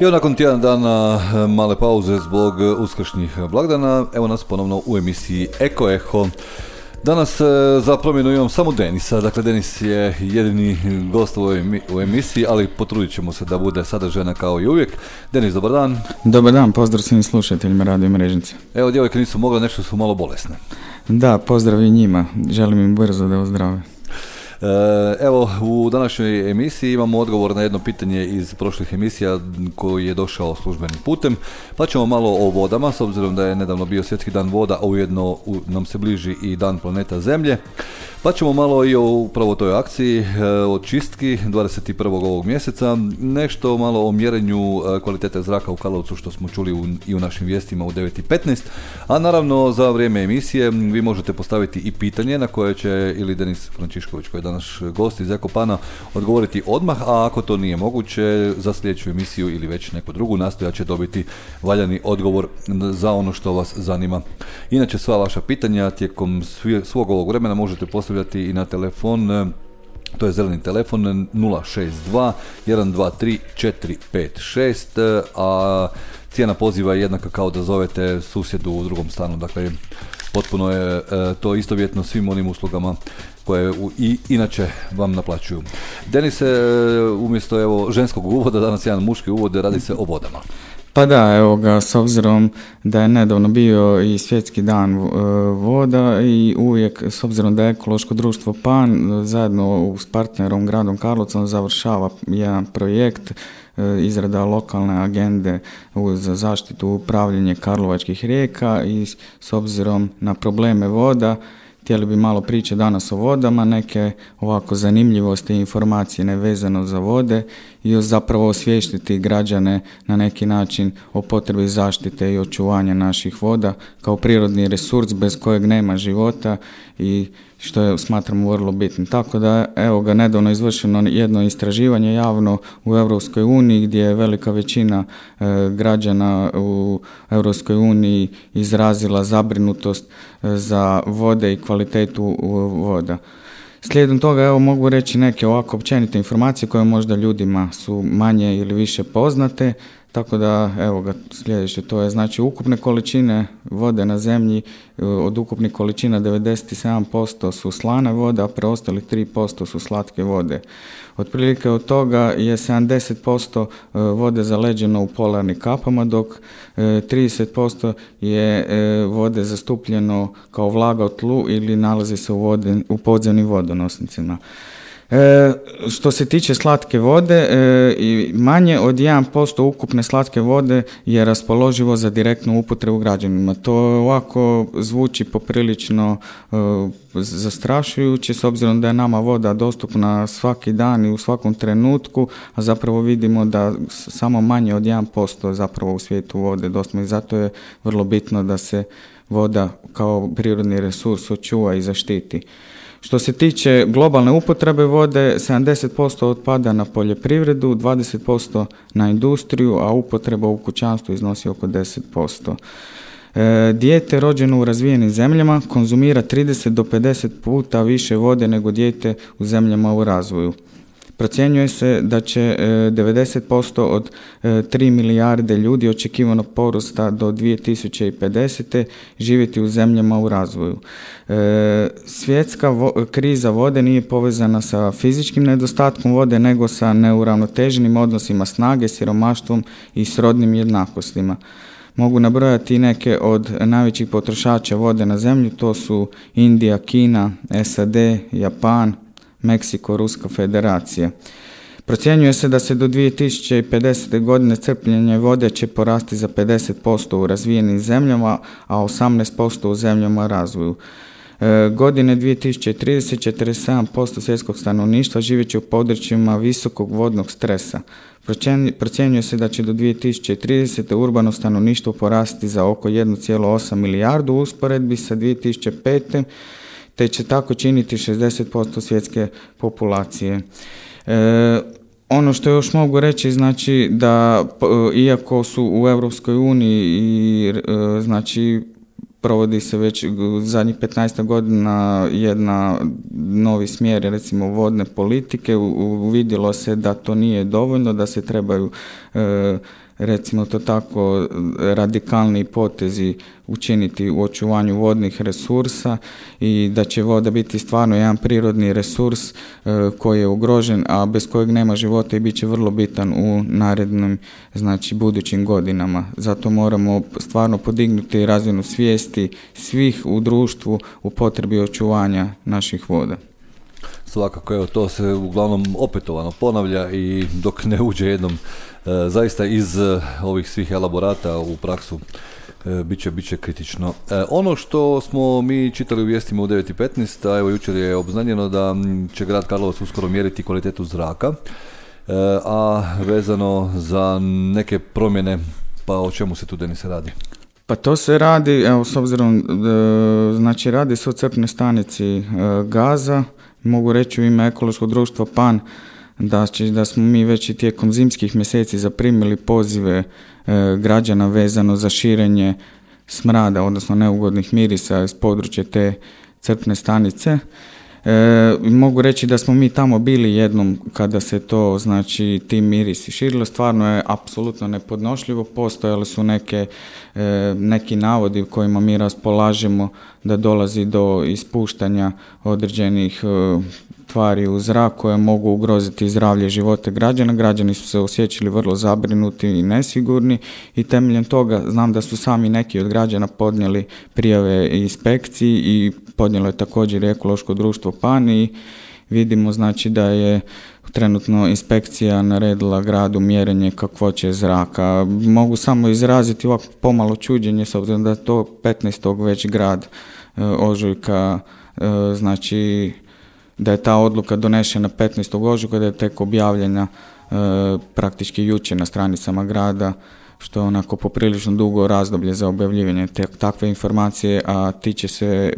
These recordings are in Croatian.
I nakon tjedan dana e, male pauze zbog uskršnjih blagdana, evo nas ponovno u emisiji Eko Eho. Danas e, za promjenu imam samo Denisa, dakle Denis je jedini gost u emisiji, ali potrudit ćemo se da bude sadržajna kao i uvijek. Denis, dobar dan. Dobar dan, pozdrav svim slušateljima Radio Mrežnice. Evo, djevojke nisu mogle, nešto su malo bolesne. Da, pozdrav i njima, želim im brzo da ozdrave. E, evo, u današnjoj emisiji imamo odgovor na jedno pitanje iz prošlih emisija koji je došao službenim putem, pa ćemo malo o vodama, s obzirom da je nedavno bio svjetski dan voda, a ujedno nam se bliži i dan planeta Zemlje. Pa ćemo malo i o upravo toj akciji e, o čistki 21. ovog mjeseca, nešto malo o mjerenju e, kvalitete zraka u Karlovcu što smo čuli i u našim vijestima u 9.15, a naravno za vrijeme emisije vi možete postaviti i pitanje na koje će ili Denis Frančišković koji je danas gost iz Ekopana odgovoriti odmah, a ako to nije moguće za sljedeću emisiju ili već neku drugu nastoja će dobiti valjani odgovor za ono što vas zanima. Inače sva vaša pitanja tijekom svog ovog vremena možete postaviti postavljati i na telefon e, to je zeleni telefon 062 123 456 a cijena poziva je jednaka kao da zovete susjedu u drugom stanu dakle potpuno je e, to istovjetno svim onim uslugama koje i inače vam naplaćuju. Denise, e, umjesto evo ženskog uvoda, danas jedan muški uvod, radi se o vodama. Pa da, evo ga, s obzirom da je nedavno bio i svjetski dan e, voda i uvijek, s obzirom da je ekološko društvo PAN zajedno s partnerom gradom Karlovcom završava jedan projekt e, izrada lokalne agende za zaštitu upravljanje karlovačkih rijeka i s obzirom na probleme voda Htjeli bi malo priče danas o vodama, neke ovako zanimljivosti i informacije nevezano za vode i zapravo osvještiti građane na neki način o potrebi zaštite i očuvanja naših voda kao prirodni resurs bez kojeg nema života i što je smatramo vrlo bitno. Tako da evo ga nedavno izvršeno jedno istraživanje javno u Europskoj uniji gdje je velika većina e, građana u Europskoj uniji izrazila zabrinutost e, za vode i kvalitetu voda. Slijedom toga evo mogu reći neke ovako općenite informacije koje možda ljudima su manje ili više poznate. Tako da, evo ga, sljedeće, to je znači ukupne količine vode na zemlji, e, od ukupnih količina 97% su slane vode, a preostali 3% su slatke vode. Otprilike od toga je 70% e, vode zaleđeno u polarnim kapama, dok 30% e, je vode zastupljeno kao vlaga u tlu ili nalazi se u, u podzemnim vodonosnicima. E, što se tiče slatke vode, e, manje od 1% ukupne slatke vode je raspoloživo za direktnu upotrebu građanima. To ovako zvuči poprilično e, zastrašujuće s obzirom da je nama voda dostupna svaki dan i u svakom trenutku, a zapravo vidimo da samo manje od 1% zapravo u svijetu vode dostupno i zato je vrlo bitno da se voda kao prirodni resurs očuva i zaštiti. Što se tiče globalne upotrebe vode, 70% otpada na poljoprivredu, 20% na industriju, a upotreba u kućanstvu iznosi oko 10%. E, dijete rođeno u razvijenim zemljama konzumira 30 do 50 puta više vode nego dijete u zemljama u razvoju. Procjenjuje se da će 90% e, od 3 e, milijarde ljudi očekivanog porosta do 2050. živjeti u zemljama u razvoju. E, svjetska kriza vode nije povezana sa fizičkim nedostatkom vode, nego sa neuravnoteženim odnosima snage, siromaštvom i srodnim jednakostima. Mogu nabrojati neke od najvećih potrošača vode na zemlji, to su Indija, Kina, SAD, Japan, Meksiko, Ruska federacija. Procjenjuje se da se do 2050. godine crpljenje vode će porasti za 50% u razvijenim zemljama, a 18% u zemljama razvoju. E, godine 2030 47% svjetskog stanovništva živjet će u područjima visokog vodnog stresa. Procjenjuje se da će do 2030. urbano stanovništvo porasti za oko 1,8 milijardu u usporedbi sa 2005. te će tako činiti 60% svjetske populacije. E, ono što još mogu reći znači da iako su u Europskoj uniji i e, znači provodi se već zadnjih 15 godina jedna novi smjer recimo vodne politike uvidjelo se da to nije dovoljno da se trebaju e, recimo to tako radikalni potezi učiniti u očuvanju vodnih resursa i da će voda biti stvarno jedan prirodni resurs e, koji je ugrožen, a bez kojeg nema života i bit će vrlo bitan u narednim znači budućim godinama. Zato moramo stvarno podignuti razinu svijesti svih u društvu u potrebi očuvanja naših voda. Svakako, evo, to se uglavnom opetovano ponavlja i dok ne uđe jednom e, zaista iz e, ovih svih elaborata u praksu e, bit, će, bit će kritično. ono što smo mi čitali u vijestima u 9.15, a evo jučer je obznanjeno da će grad Karlovac uskoro mjeriti kvalitetu zraka, a vezano za neke promjene, pa o čemu se tu Denis radi? Pa to se radi, evo s obzirom, znači radi se o crpnoj stanici gaza, Mogu reći u ime ekološkog društva PAN da, da smo mi već i tijekom zimskih mjeseci zaprimili pozive e, građana vezano za širenje smrada, odnosno neugodnih mirisa iz područja te crpne stanice. E, mogu reći da smo mi tamo bili jednom kada se to, znači, ti mirisi širilo, stvarno je apsolutno nepodnošljivo, postojali su neke, e, neki navodi u kojima mi raspolažemo da dolazi do ispuštanja određenih e, tvari u zrak koje mogu ugroziti zdravlje živote građana. Građani su se osjećali vrlo zabrinuti i nesigurni i temeljem toga znam da su sami neki od građana podnijeli prijave inspekciji i podnijelo je također ekološko društvo PAN i vidimo znači da je trenutno inspekcija naredila gradu mjerenje kakvoće zraka. Mogu samo izraziti ovako pomalo čuđenje s obzirom da to 15. već grad e, ožujka e, znači da je ta odluka donešena 15. ožujka, da je tek objavljena e, praktički jučer na stranicama grada, što je onako poprilično dugo razdoblje za objavljivanje te, takve informacije, a tiče se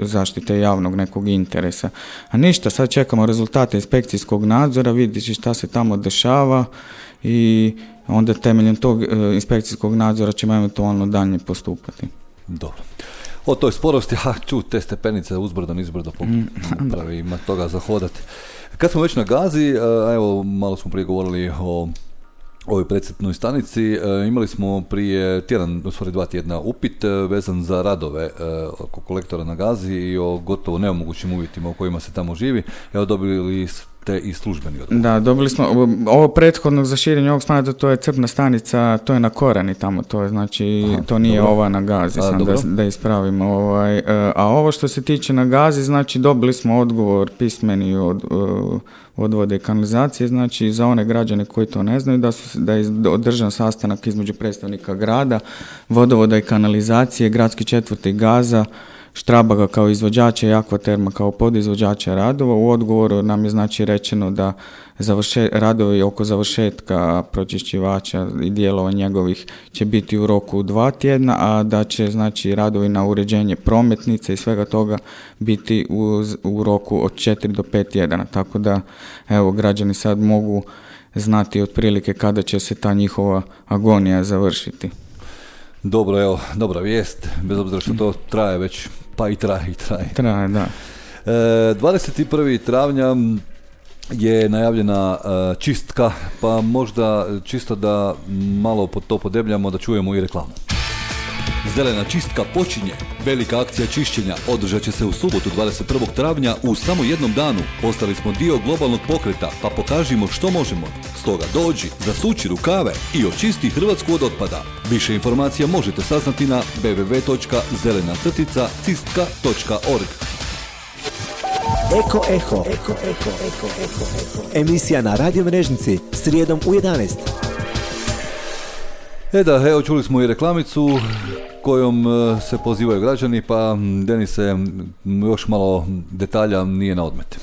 zaštite javnog nekog interesa. A ništa, sad čekamo rezultate inspekcijskog nadzora, vidjeti šta se tamo dešava i onda temeljem tog e, inspekcijskog nadzora ćemo eventualno dalje postupati. Dobro o toj sporosti, ha, ču, te stepenice uzbrdo, nizbrdo, mm. pravi, ima toga za hodati. Kad smo već na gazi, evo, malo smo prije govorili o ovoj predsjetnoj stanici. E, imali smo prije tjedan, u stvari dva tjedna upit e, vezan za radove e, oko kolektora na gazi i o gotovo neomogućim uvjetima u kojima se tamo živi. Evo dobili te i službeni odgovor. Da, dobili smo, ovo prethodno za širenje ovog smatra, to je crpna stanica, to je na Korani tamo, to je znači, to nije ova na Gazi, sam da, da ispravimo. Ovaj, e, a ovo što se tiče na Gazi, znači dobili smo odgovor pismeni od odvode i kanalizacije, znači za one građane koji to ne znaju, da, su, da je održan sastanak između predstavnika grada, vodovoda i kanalizacije, gradski četvrti Gaza, Štrabaga kao izvođača i Akvaterma kao podizvođača radova. U odgovoru nam je znači rečeno da završe, radovi oko završetka pročišćivača i dijelova njegovih će biti u roku dva tjedna, a da će znači radovi na uređenje prometnice i svega toga biti u, u roku od 4 do 5 tjedana. Tako da evo građani sad mogu znati otprilike kada će se ta njihova agonija završiti. Dobro, evo, dobra vijest, bez obzira što to traje već pa i traje i traje. Traje, da. E, 21. travnja je najavljena e, čistka, pa možda čisto da malo to podebljamo, da čujemo i reklamu. Zelena čistka počinje. Velika akcija čišćenja održat će se u subotu 21. travnja u samo jednom danu. Postali smo dio globalnog pokreta, pa pokažimo što možemo. Stoga dođi, zasuči rukave i očisti Hrvatsku od otpada. Više informacija možete saznati na www.zelenacrtica.cistka.org. Eko Eho. Eko, eko, Emisija na radio mrežnici srijedom u 11. E da, evo čuli smo i reklamicu kojom e, se pozivaju građani, pa Denise, još malo detalja nije na odmet.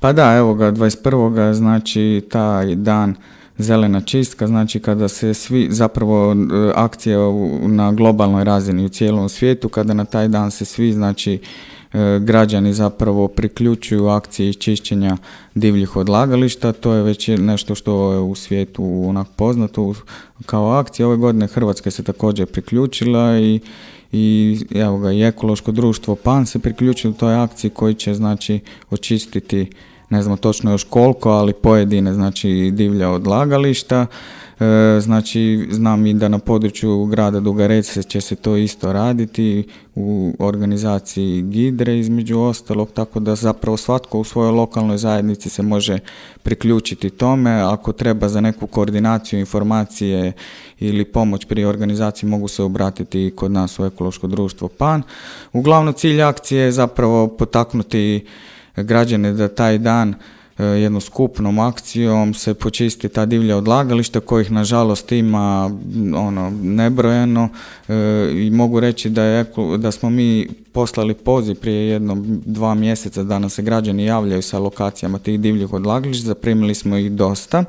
Pa da, evo ga, 21. znači taj dan zelena čistka, znači kada se svi, zapravo e, akcija na globalnoj razini u cijelom svijetu, kada na taj dan se svi, znači e, građani zapravo priključuju akciji čišćenja divljih odlagališta, to je već nešto što je u svijetu onak poznato kao akcija. Ove godine Hrvatska se također priključila i i evo ga i ekološko društvo PAN se priključilo toj akciji koji će znači očistiti ne znamo točno još koliko, ali pojedine znači divlja odlagališta. E, znači znam i da na području grada Dugarece će se to isto raditi u organizaciji Gidre između ostalog, tako da zapravo svatko u svojoj lokalnoj zajednici se može priključiti tome. Ako treba za neku koordinaciju informacije ili pomoć pri organizaciji mogu se obratiti kod nas u ekološko društvo PAN. Uglavnom cilj akcije je zapravo potaknuti građane da taj dan e, jednom skupnom akcijom se počisti ta divlja odlagališta kojih nažalost ima ono nebrojeno e, i mogu reći da, je, da smo mi poslali poziv prije jednom dva mjeseca da nam se građani javljaju sa lokacijama tih divljih odlagališta, zaprimili smo ih dosta.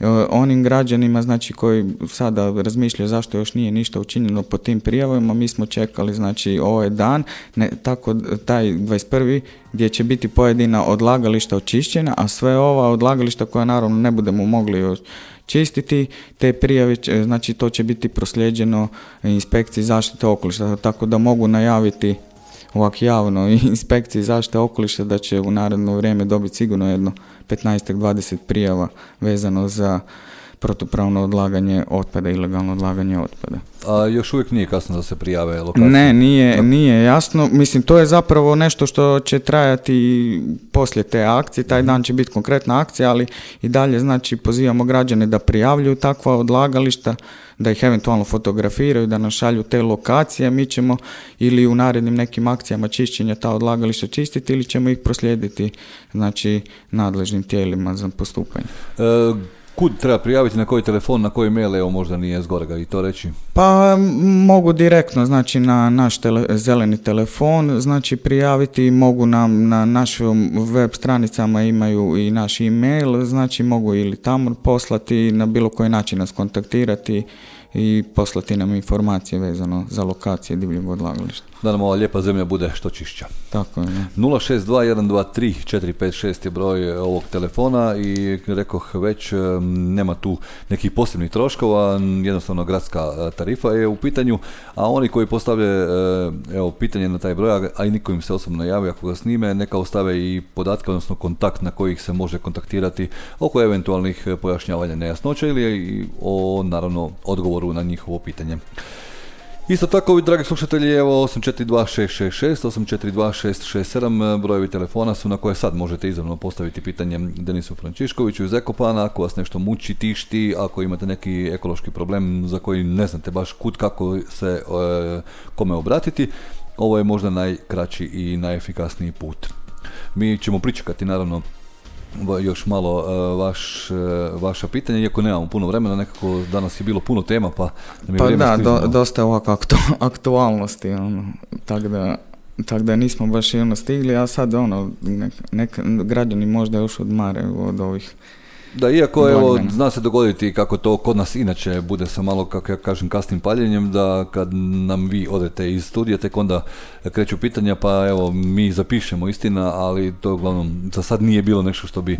E, onim građanima znači koji sada razmišljaju zašto još nije ništa učinjeno po tim prijavama, mi smo čekali znači ovaj dan, ne, tako taj 21. gdje će biti pojedina odlagališta očišćena, a sve ova odlagališta koja naravno ne budemo mogli čistiti, te prijave, znači to će biti prosljeđeno inspekciji zaštite okoliša, tako da mogu najaviti ovak javno inspekciji zaštite okoliša da će u naredno vrijeme dobiti sigurno jedno 15-20 prijava vezano za protupravno odlaganje otpada, ilegalno odlaganje otpada. A još uvijek nije kasno da se prijave lokacije? Ne, nije, nije jasno. Mislim, to je zapravo nešto što će trajati poslije te akcije. Taj dan će biti konkretna akcija, ali i dalje znači pozivamo građane da prijavljuju takva odlagališta, da ih eventualno fotografiraju, da nam šalju te lokacije, mi ćemo ili u narednim nekim akcijama čišćenja ta odlagališta čistiti ili ćemo ih proslijediti znači nadležnim tijelima za postupanje. E, kud treba prijaviti, na koji telefon, na koji mail, evo možda nije zgorega i to reći? Pa mogu direktno, znači na naš zeleni telefon, znači prijaviti, mogu nam na našim web stranicama imaju i naš e-mail, znači mogu ili tamo poslati, na bilo koji način nas kontaktirati i poslati nam informacije vezano za lokacije divljeg odlagališta. Da nam ova lijepa zemlja bude što čišća. Tako je. 062123456 je broj ovog telefona i rekoh već nema tu nekih posebnih troškova, jednostavno gradska e, tarifa je u pitanju, a oni koji postavljaju e, evo, pitanje na taj broj, a i niko im se osobno javi ako ga snime, neka ostave i podatke, odnosno kontakt na kojih se može kontaktirati oko eventualnih pojašnjavanja nejasnoća ili o naravno odgovoru na njihovo pitanje. Isto tako, dragi slušatelji, evo 842666, 842667, brojevi telefona su na koje sad možete izravno postaviti pitanje Denisu Frančiškoviću iz Ekopana, ako vas nešto muči, tišti, ako imate neki ekološki problem za koji ne znate baš kud kako se e, kome obratiti, ovo je možda najkraći i najefikasniji put. Mi ćemo pričekati naravno još malo e, vaš, e, vaša pitanja, iako nemamo puno vremena, nekako danas je bilo puno tema, pa da mi Pa da, do, dosta ovako aktu, aktualnosti, ono, tako da, tak da nismo baš ono stigli, a sad ono, nek, građani možda još odmare od ovih da, iako evo, zna se dogoditi kako to kod nas inače bude sa malo, kako ja kažem, kasnim paljenjem, da kad nam vi odete iz studija, tek onda kreću pitanja, pa evo, mi zapišemo istina, ali to uglavnom za sad nije bilo nešto što bi...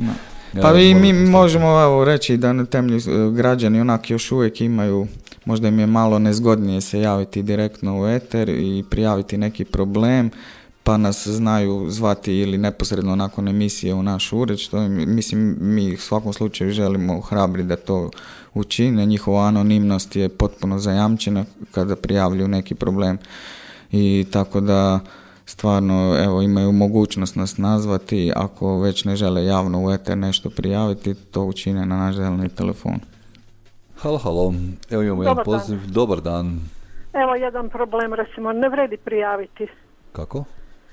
Pa mi, mi možemo evo, reći da na temelju e, građani onak još uvijek imaju, možda im je malo nezgodnije se javiti direktno u eter i prijaviti neki problem, pa nas znaju zvati ili neposredno nakon emisije u naš ured, što mislim mi u svakom slučaju želimo hrabri da to učine. Njihova anonimnost je potpuno zajamčena kada prijavljuju neki problem i tako da stvarno evo imaju mogućnost nas nazvati ako već ne žele javno u eter nešto prijaviti, to učine na naš zeleni telefon. Halo, halo, evo imamo jedan poziv. Dobar dan. Evo jedan problem, recimo, ne vredi prijaviti. Kako?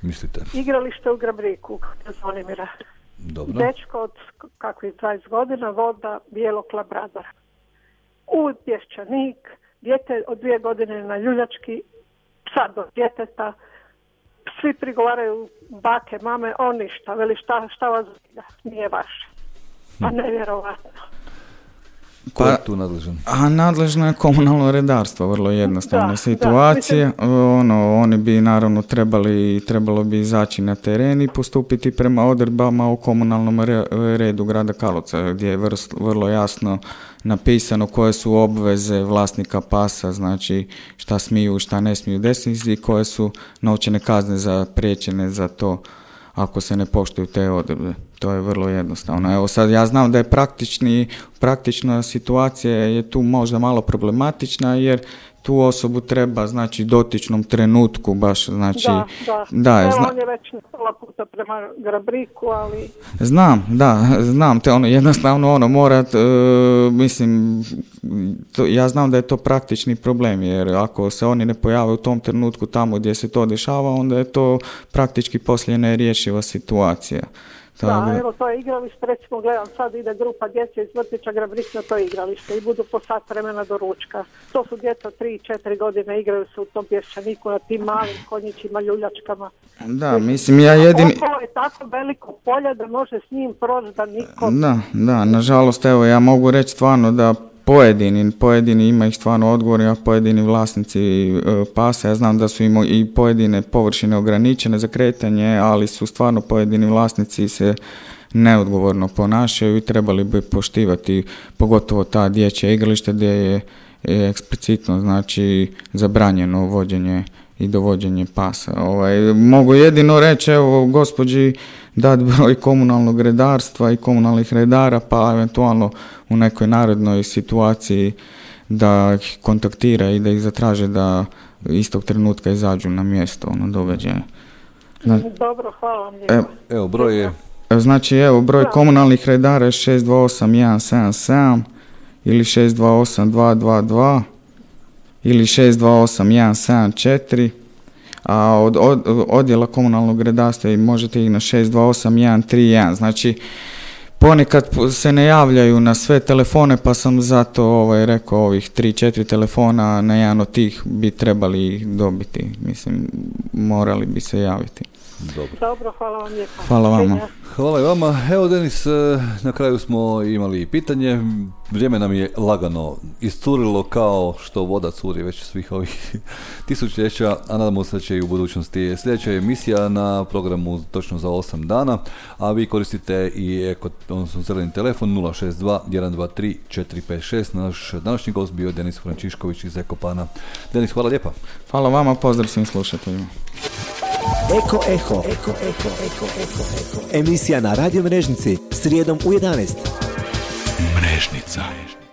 Mislite? Igralište u Grabriku, Zvonimira. Dobro. Dečko od kakvih 20 godina voda bijelog labradora. U pješčanik, Dijete od dvije godine na ljuljački, sad do djeteta, svi prigovaraju bake, mame, on ništa, veli šta, šta vas nije vaše. Pa nevjerovatno. Ko je pa, tu nadležan? A nadležno je komunalno redarstvo, vrlo jednostavna situacija. Ono, oni bi naravno trebali, trebalo bi izaći na teren i postupiti prema odredbama o komunalnom redu grada Karlovca, gdje je vrlo jasno napisano koje su obveze vlasnika pasa, znači šta smiju, šta ne smiju desiti i koje su novčane kazne za priječene za to ako se ne poštuju te odredbe. To je vrlo jednostavno. Evo sad ja znam da je praktični, praktična situacija je tu možda malo problematična jer tu osobu treba znači dotičnom trenutku baš znači da, da. da Evo, zna... on je već pola puta prema Grabriku ali znam da znam te ono jednostavno ono mora e, mislim to, ja znam da je to praktični problem jer ako se oni ne pojave u tom trenutku tamo gdje se to dešava onda je to praktički poslije nerješiva situacija da, evo to je igralište, recimo gledam sad ide grupa djece iz vrtića Grabrik na to igralište i budu po sat vremena do ručka. To su djeca 3-4 godine igraju se u tom pješčaniku na tim malim konjićima, ljuljačkama. Da, mislim ja jedini... Ovo je tako veliko polje da može s njim proći da niko... Da, da, nažalost evo ja mogu reći stvarno da pojedini, pojedini ima ih stvarno odgovorni, a pojedini vlasnici e, pasa, ja znam da su im i pojedine površine ograničene za kretanje, ali su stvarno pojedini vlasnici se neodgovorno ponašaju i trebali bi poštivati pogotovo ta dječja igrališta gdje je, eksplicitno znači zabranjeno vođenje i dovođenje pasa. Ovaj, mogu jedino reći, evo, gospođi dati broj komunalnog redarstva i komunalnih redara, pa eventualno u nekoj narodnoj situaciji da ih kontaktira i da ih zatraže da istog trenutka izađu na mjesto ono događaja. Dobro, hvala vam Evo, broj je... Znači, evo, broj komunalnih redara je 628177 ili 628222 ili 628174 a od, od odjela komunalnog redarstva i možete ih na 628131. Znači, ponekad se ne javljaju na sve telefone, pa sam zato ovaj, rekao ovih 3-4 telefona na jedan od tih bi trebali dobiti. Mislim, morali bi se javiti. Dobro. Dobro, hvala vam lijepa. Hvala vama. Hvala i vama. Evo Denis, e, na kraju smo imali pitanje. Vrijeme nam je lagano iscurilo kao što voda curi već svih ovih tisućljeća, a nadamo se da će i u budućnosti. Sljedeća emisija na programu točno za 8 dana, a vi koristite i eko, odnosno zeleni telefon 062 123 456. Naš današnji gost bio Denis Frančišković iz Ekopana. Denis, hvala lijepa. Hvala vama, pozdrav svim slušateljima. Eko Eho. Eko Eho. Eko Eho. Emisija na radio Mrežnici srijedom u 11. Querschnittsein.